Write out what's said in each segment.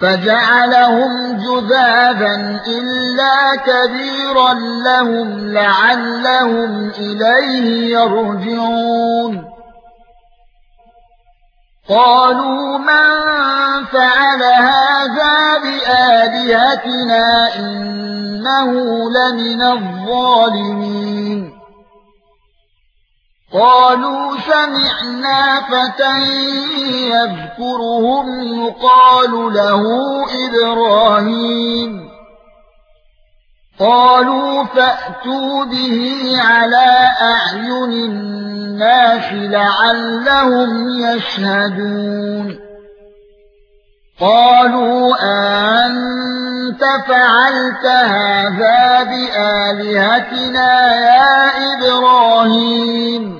فجعلهم جذابا إلا كبيرا لهم لعلهم إليه يرجعون. قالوا من فعل هذا بآلهتنا إنه لمن الظالمين. قالوا سمعنا فتى يذكرهم يقال له إبراهيم. قالوا فأتوا به على أعين الناس لعلهم يشهدون. قالوا أنت فعلت هذا بآلهتنا يا إبراهيم؟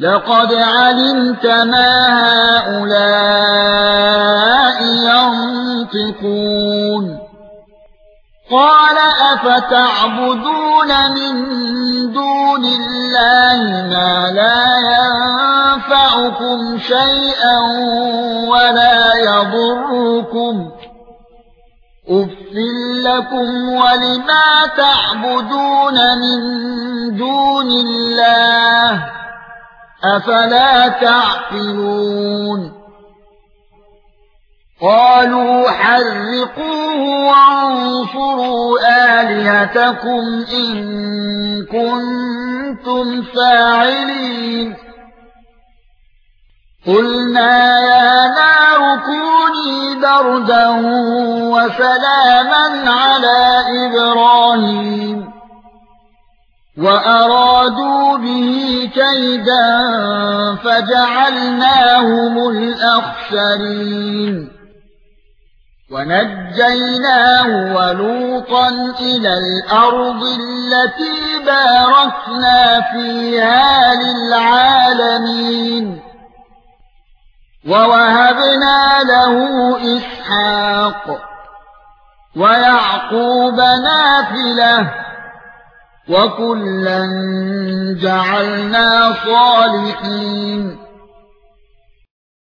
لقد علمت ما هؤلاء ينطقون. قال أفتعبدون من دون الله ما لا ينفعكم شيئا ولا يضركم. أفل لكم ولما تعبدون من دون الله؟ أفلا تعقلون قالوا حرقوه وانصروا آلهتكم إن كنتم فاعلين قلنا يا نار كوني بردا وسلاما على إبراهيم وأرادوا به كيدا فجعلناهم الأخسرين. ونجيناه ولوطا إلى الأرض التي باركنا فيها للعالمين. ووهبنا له إسحاق ويعقوب نافلة وَكُلًّا جَعَلْنَا صَالِحِينَ